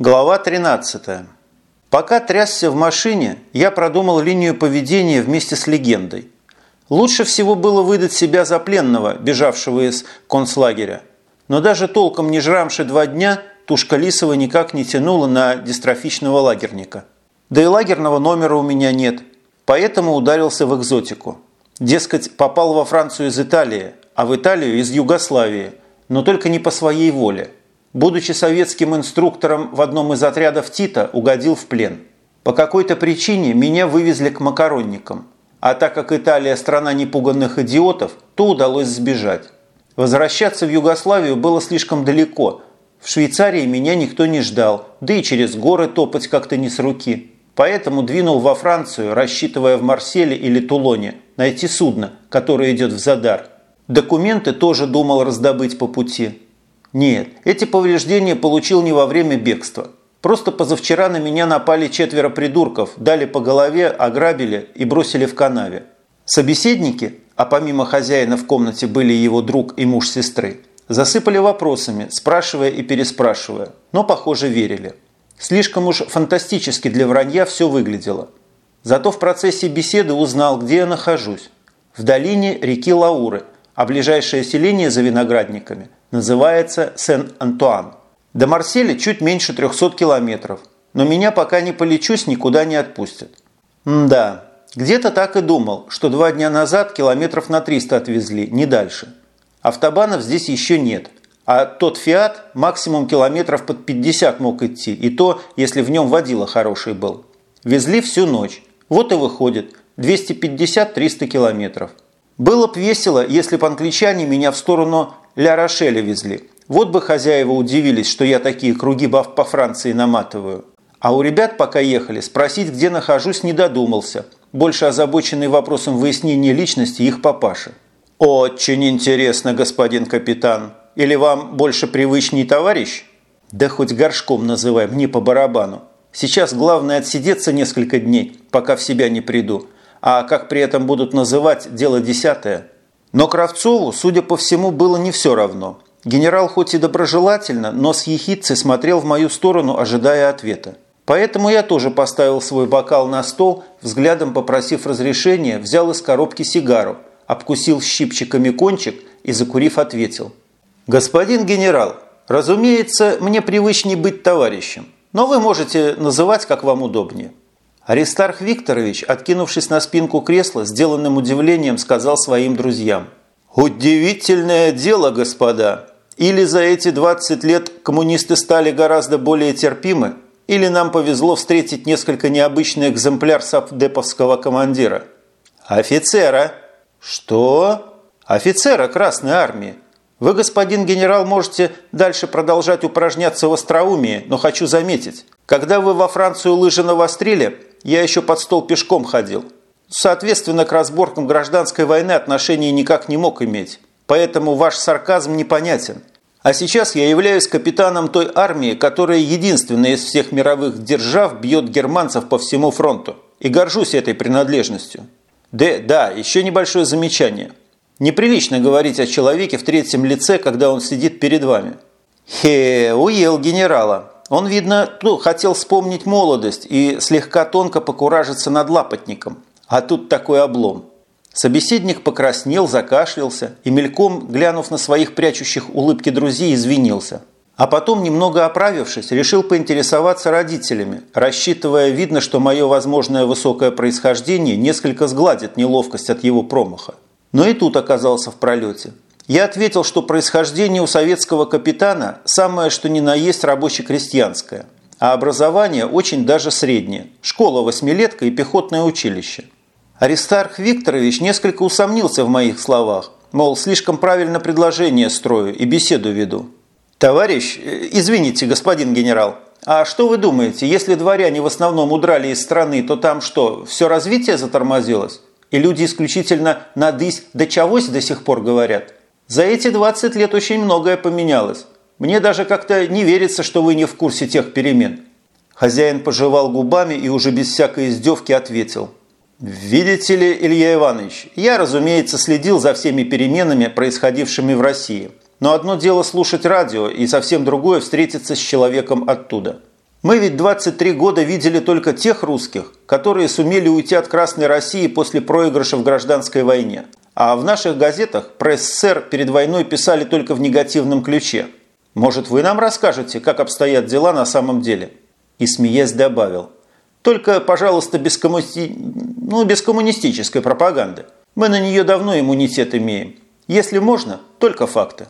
Глава 13. Пока трясся в машине, я продумал линию поведения вместе с легендой. Лучше всего было выдать себя за пленного, бежавшего из концлагеря. Но даже толком не жрамши два дня, тушка Лисова никак не тянула на дистрофичного лагерника. Да и лагерного номера у меня нет, поэтому ударился в экзотику. Дескать, попал во Францию из Италии, а в Италию из Югославии, но только не по своей воле – будучи советским инструктором в одном из отрядов Тита, угодил в плен. По какой-то причине меня вывезли к макаронникам. А так как Италия – страна непуганных идиотов, то удалось сбежать. Возвращаться в Югославию было слишком далеко. В Швейцарии меня никто не ждал, да и через горы топать как-то не с руки. Поэтому двинул во Францию, рассчитывая в Марселе или Тулоне найти судно, которое идет в Задар. Документы тоже думал раздобыть по пути. Нет, эти повреждения получил не во время бегства. Просто позавчера на меня напали четверо придурков, дали по голове, ограбили и бросили в канаве. Собеседники, а помимо хозяина в комнате были его друг и муж сестры, засыпали вопросами, спрашивая и переспрашивая, но, похоже, верили. Слишком уж фантастически для вранья все выглядело. Зато в процессе беседы узнал, где я нахожусь. В долине реки Лауры, а ближайшее селение за виноградниками называется Сен-Антуан. До Марселя чуть меньше 300 километров, но меня пока не полечусь, никуда не отпустят. М да, где-то так и думал, что два дня назад километров на 300 отвезли, не дальше. Автобанов здесь еще нет, а тот «Фиат» максимум километров под 50 мог идти, и то, если в нем водила хороший был. Везли всю ночь. Вот и выходит 250-300 километров. Было б весело, если бы англичане меня в сторону Ля-Рошеля везли. Вот бы хозяева удивились, что я такие круги по Франции наматываю. А у ребят, пока ехали, спросить, где нахожусь, не додумался. Больше озабоченный вопросом выяснения личности их папаши. «Очень интересно, господин капитан. Или вам больше привычней товарищ?» «Да хоть горшком называй, мне по барабану. Сейчас главное отсидеться несколько дней, пока в себя не приду. А как при этом будут называть, дело десятое». Но Кравцову, судя по всему, было не все равно. Генерал хоть и доброжелательно, но с ехидцей смотрел в мою сторону, ожидая ответа. Поэтому я тоже поставил свой бокал на стол, взглядом попросив разрешения, взял из коробки сигару, обкусил щипчиками кончик и, закурив, ответил. «Господин генерал, разумеется, мне привычнее быть товарищем, но вы можете называть, как вам удобнее». Аристарх Викторович, откинувшись на спинку кресла, сделанным удивлением сказал своим друзьям. «Удивительное дело, господа! Или за эти 20 лет коммунисты стали гораздо более терпимы, или нам повезло встретить несколько необычный экземпляр сапдеповского командира. Офицера! Что? Офицера Красной Армии. Вы, господин генерал, можете дальше продолжать упражняться в остроумии, но хочу заметить, когда вы во Францию лыжи навострили, я еще под стол пешком ходил. Соответственно, к разборкам гражданской войны отношения никак не мог иметь. Поэтому ваш сарказм непонятен. А сейчас я являюсь капитаном той армии, которая единственная из всех мировых держав бьет германцев по всему фронту. И горжусь этой принадлежностью. Да, да, еще небольшое замечание. Неприлично говорить о человеке в третьем лице, когда он сидит перед вами. Хе, уел генерала. Он, видно, ну, хотел вспомнить молодость и слегка тонко покуражиться над лапотником. А тут такой облом. Собеседник покраснел, закашлялся и, мельком глянув на своих прячущих улыбки друзей, извинился. А потом, немного оправившись, решил поинтересоваться родителями, рассчитывая, видно, что мое возможное высокое происхождение несколько сгладит неловкость от его промаха. Но и тут оказался в пролете. Я ответил, что происхождение у советского капитана самое что ни на есть рабоче-крестьянское, а образование очень даже среднее – школа восьмилетка и пехотное училище. Аристарх Викторович несколько усомнился в моих словах, мол, слишком правильно предложение строю и беседу веду. «Товарищ, э, извините, господин генерал, а что вы думаете, если дворяне в основном удрали из страны, то там что, все развитие затормозилось? И люди исключительно «надысь да чавось» до сих пор говорят?» За эти 20 лет очень многое поменялось. Мне даже как-то не верится, что вы не в курсе тех перемен». Хозяин пожевал губами и уже без всякой издевки ответил. «Видите ли, Илья Иванович, я, разумеется, следил за всеми переменами, происходившими в России. Но одно дело слушать радио, и совсем другое встретиться с человеком оттуда. Мы ведь 23 года видели только тех русских, которые сумели уйти от Красной России после проигрыша в гражданской войне. А в наших газетах про СССР перед войной писали только в негативном ключе. Может, вы нам расскажете, как обстоят дела на самом деле?» И смеясь добавил. «Только, пожалуйста, без, коммунисти... ну, без коммунистической пропаганды. Мы на нее давно иммунитет имеем. Если можно, только факты».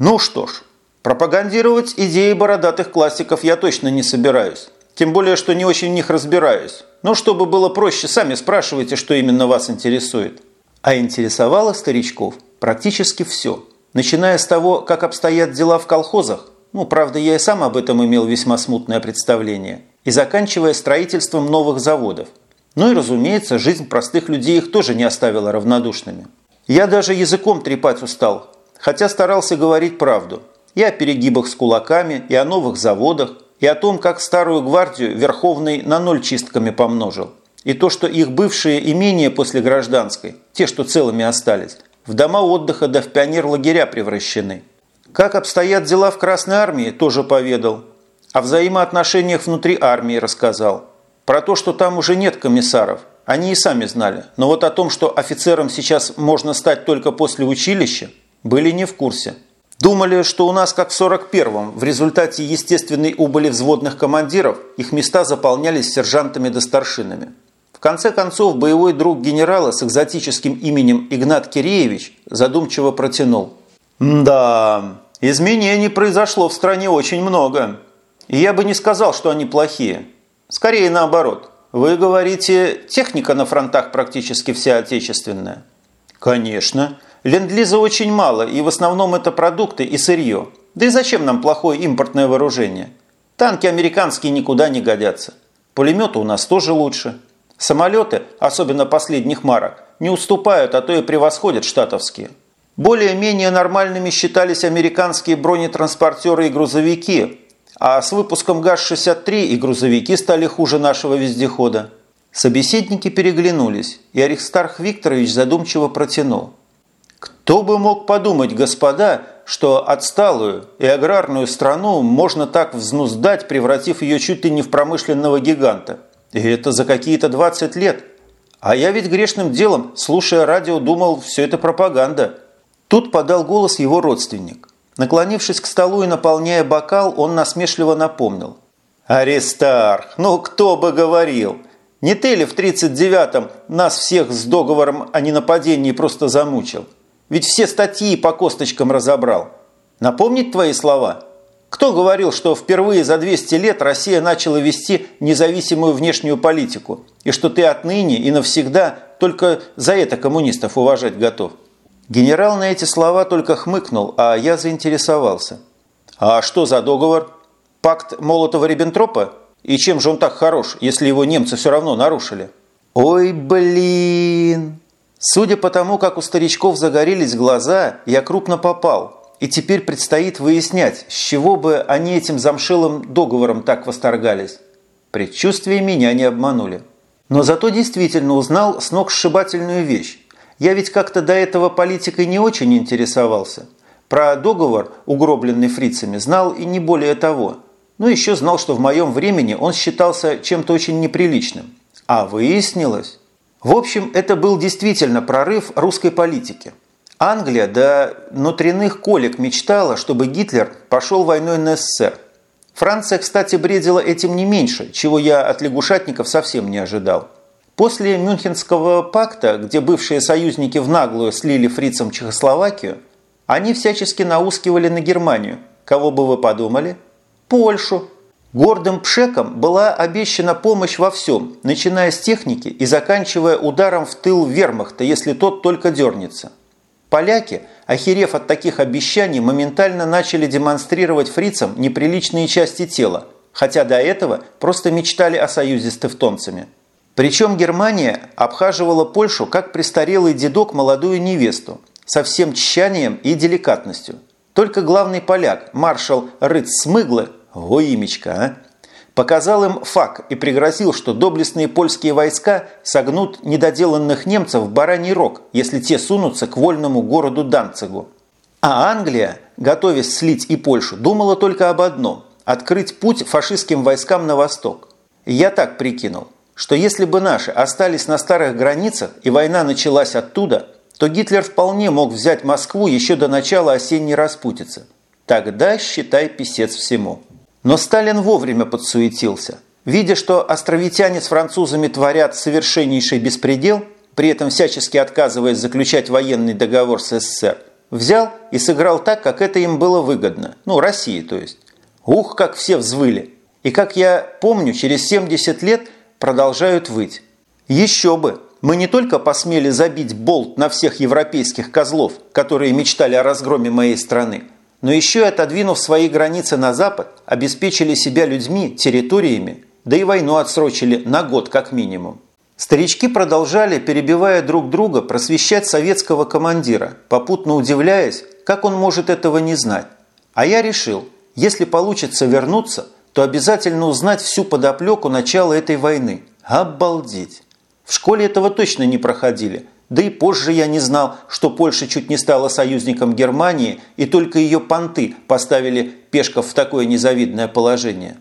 «Ну что ж, пропагандировать идеи бородатых классиков я точно не собираюсь. Тем более, что не очень в них разбираюсь. Но чтобы было проще, сами спрашивайте, что именно вас интересует». А интересовало старичков практически все. Начиная с того, как обстоят дела в колхозах, ну, правда, я и сам об этом имел весьма смутное представление, и заканчивая строительством новых заводов. Ну и, разумеется, жизнь простых людей их тоже не оставила равнодушными. Я даже языком трепать устал, хотя старался говорить правду. И о перегибах с кулаками, и о новых заводах, и о том, как старую гвардию Верховный на ноль чистками помножил – и то, что их бывшие имения после гражданской, те, что целыми остались, в дома отдыха да в пионер-лагеря превращены. Как обстоят дела в Красной Армии, тоже поведал. О взаимоотношениях внутри армии рассказал. Про то, что там уже нет комиссаров, они и сами знали. Но вот о том, что офицером сейчас можно стать только после училища, были не в курсе. Думали, что у нас, как в 41-м, в результате естественной убыли взводных командиров, их места заполнялись сержантами да старшинами конце концов, боевой друг генерала с экзотическим именем Игнат Киреевич задумчиво протянул. «Да, изменений произошло в стране очень много. И я бы не сказал, что они плохие. Скорее наоборот. Вы говорите, техника на фронтах практически вся отечественная?» «Конечно. Ленд-лиза очень мало, и в основном это продукты и сырье. Да и зачем нам плохое импортное вооружение? Танки американские никуда не годятся. Пулеметы у нас тоже лучше». Самолеты, особенно последних марок, не уступают, а то и превосходят штатовские. Более-менее нормальными считались американские бронетранспортеры и грузовики, а с выпуском ГАЗ-63 и грузовики стали хуже нашего вездехода. Собеседники переглянулись, и Аристарх Викторович задумчиво протянул. «Кто бы мог подумать, господа, что отсталую и аграрную страну можно так взнуздать, превратив ее чуть ли не в промышленного гиганта?» И это за какие-то 20 лет. А я ведь грешным делом, слушая радио, думал, все это пропаганда. Тут подал голос его родственник. Наклонившись к столу и наполняя бокал, он насмешливо напомнил. «Аристарх, ну кто бы говорил! Не ты ли в 39-м нас всех с договором о ненападении просто замучил? Ведь все статьи по косточкам разобрал. Напомнить твои слова?» Кто говорил, что впервые за 200 лет Россия начала вести независимую внешнюю политику, и что ты отныне и навсегда только за это коммунистов уважать готов? Генерал на эти слова только хмыкнул, а я заинтересовался. А что за договор? Пакт Молотова-Риббентропа? И чем же он так хорош, если его немцы все равно нарушили? Ой, блин! Судя по тому, как у старичков загорелись глаза, я крупно попал – и теперь предстоит выяснять, с чего бы они этим замшелым договором так восторгались. Предчувствия меня не обманули. Но зато действительно узнал сногсшибательную вещь. Я ведь как-то до этого политикой не очень интересовался. Про договор, угробленный фрицами, знал и не более того. Но еще знал, что в моем времени он считался чем-то очень неприличным. А выяснилось... В общем, это был действительно прорыв русской политики – Англия до внутренних колик мечтала, чтобы Гитлер пошел войной на СССР. Франция, кстати, бредила этим не меньше, чего я от лягушатников совсем не ожидал. После Мюнхенского пакта, где бывшие союзники в наглую слили фрицам Чехословакию, они всячески наускивали на Германию. Кого бы вы подумали? Польшу. Гордым пшекам была обещана помощь во всем, начиная с техники и заканчивая ударом в тыл вермахта, если тот только дернется. Поляки, охерев от таких обещаний, моментально начали демонстрировать фрицам неприличные части тела, хотя до этого просто мечтали о союзе с тевтонцами. Причем Германия обхаживала Польшу как престарелый дедок молодую невесту, со всем тщанием и деликатностью. Только главный поляк, маршал Рыц Смыглы, о имечко, а, показал им фак и пригрозил, что доблестные польские войска согнут недоделанных немцев в бараний рог, если те сунутся к вольному городу Данцигу. А Англия, готовясь слить и Польшу, думала только об одном открыть путь фашистским войскам на восток. Я так прикинул, что если бы наши остались на старых границах и война началась оттуда, то Гитлер вполне мог взять Москву еще до начала осенней распутицы. Тогда считай писец всему. Но Сталин вовремя подсуетился. Видя, что островитяне с французами творят совершеннейший беспредел, при этом всячески отказываясь заключать военный договор с СССР, взял и сыграл так, как это им было выгодно. Ну, России, то есть. Ух, как все взвыли. И как я помню, через 70 лет продолжают выть. Еще бы! Мы не только посмели забить болт на всех европейских козлов, которые мечтали о разгроме моей страны, но еще и отодвинув свои границы на запад, обеспечили себя людьми, территориями, да и войну отсрочили на год как минимум. Старички продолжали, перебивая друг друга, просвещать советского командира, попутно удивляясь, как он может этого не знать. А я решил, если получится вернуться, то обязательно узнать всю подоплеку начала этой войны. Обалдеть! В школе этого точно не проходили. Да и позже я не знал, что Польша чуть не стала союзником Германии, и только ее понты поставили пешков в такое незавидное положение.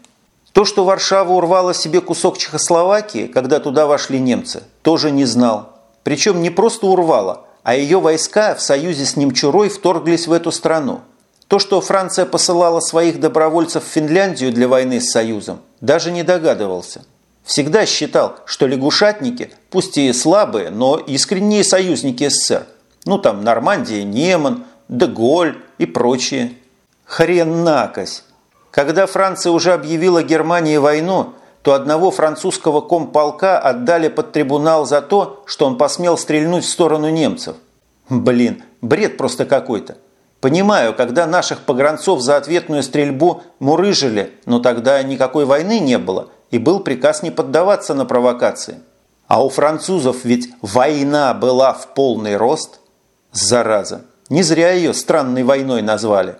То, что Варшава урвала себе кусок Чехословакии, когда туда вошли немцы, тоже не знал. Причем не просто урвала, а ее войска в союзе с Немчурой вторглись в эту страну. То, что Франция посылала своих добровольцев в Финляндию для войны с Союзом, даже не догадывался. Всегда считал, что лягушатники, пусть и слабые, но искренние союзники СССР. Ну там Нормандия, Неман, Деголь и прочие. Хрен накось! Когда Франция уже объявила Германии войну, то одного французского комполка отдали под трибунал за то, что он посмел стрельнуть в сторону немцев. Блин, бред просто какой-то. Понимаю, когда наших погранцов за ответную стрельбу мурыжили, но тогда никакой войны не было, и был приказ не поддаваться на провокации. А у французов ведь война была в полный рост. Зараза, не зря ее странной войной назвали.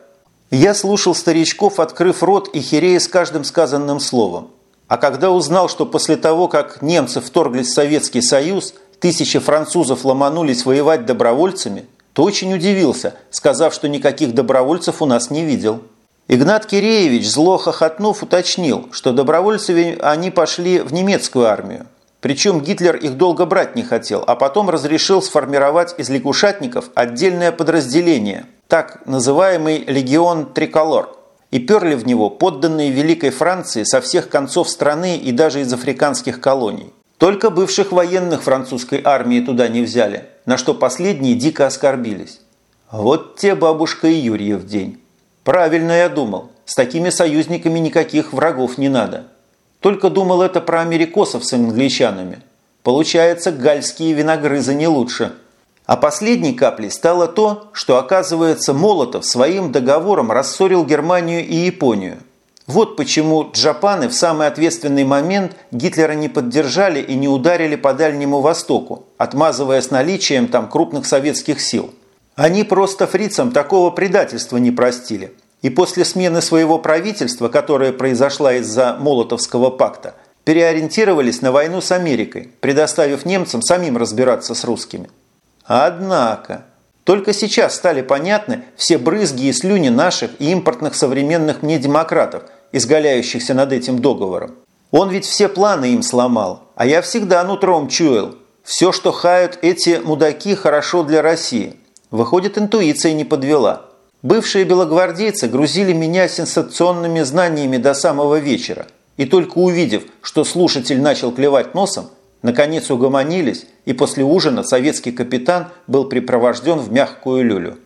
Я слушал старичков, открыв рот и херея с каждым сказанным словом. А когда узнал, что после того, как немцы вторглись в Советский Союз, тысячи французов ломанулись воевать добровольцами, то очень удивился, сказав, что никаких добровольцев у нас не видел. Игнат Киреевич, зло хохотнув, уточнил, что добровольцами они пошли в немецкую армию. Причем Гитлер их долго брать не хотел, а потом разрешил сформировать из лягушатников отдельное подразделение, так называемый легион Триколор, и перли в него подданные Великой Франции со всех концов страны и даже из африканских колоний. Только бывших военных французской армии туда не взяли, на что последние дико оскорбились. Вот те бабушка и Юрьев день. Правильно я думал, с такими союзниками никаких врагов не надо. Только думал это про америкосов с англичанами. Получается, гальские виногрызы не лучше – а последней каплей стало то, что, оказывается, Молотов своим договором рассорил Германию и Японию. Вот почему джапаны в самый ответственный момент Гитлера не поддержали и не ударили по Дальнему Востоку, отмазывая с наличием там крупных советских сил. Они просто фрицам такого предательства не простили. И после смены своего правительства, которая произошла из-за Молотовского пакта, переориентировались на войну с Америкой, предоставив немцам самим разбираться с русскими. Однако, только сейчас стали понятны все брызги и слюни наших и импортных современных мне демократов, изгаляющихся над этим договором. Он ведь все планы им сломал, а я всегда нутром чуял. Все, что хают эти мудаки, хорошо для России. Выходит, интуиция не подвела. Бывшие белогвардейцы грузили меня сенсационными знаниями до самого вечера. И только увидев, что слушатель начал клевать носом, Наконец угомонились, и после ужина советский капитан был припровожден в мягкую люлю.